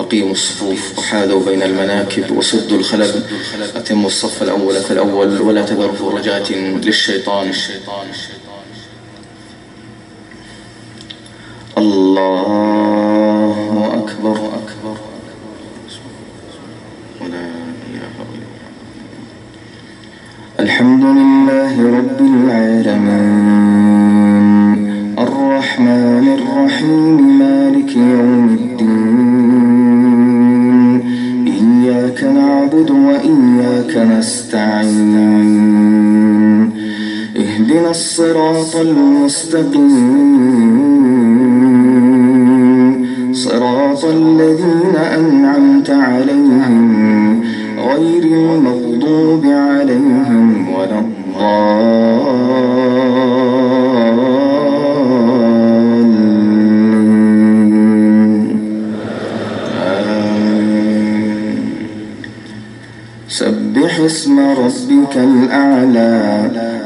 أقيموا الصفوف وحاذوا بين المناكب وسدوا الخلل أتموا الصف الأول فالأول ولا تذروا فرجات للشيطان. الله المستقيم. صراط الذين أنعمت عليهم غير المغضوب عليهم ولا الضالين. سبح اسم ربك الأعلى.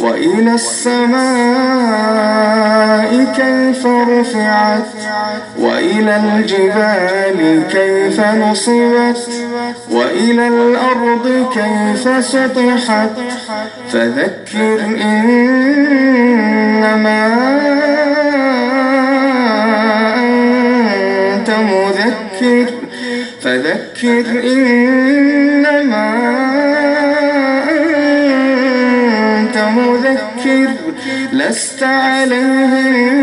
وإلى السماء كيف رفعت وإلى الجبال كيف نصبت وإلى الأرض كيف سطحت فذكر إنما أنت مذكر فذكر إنما أنت لست عليهم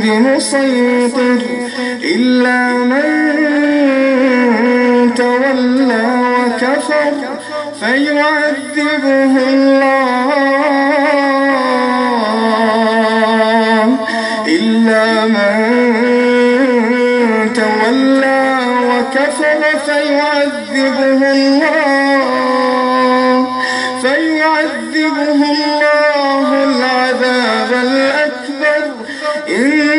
بمسيطر إلا من تولى وكفر فيعذبه الله إلا من تولى وكفر فيعذبه الله الأكبر. إن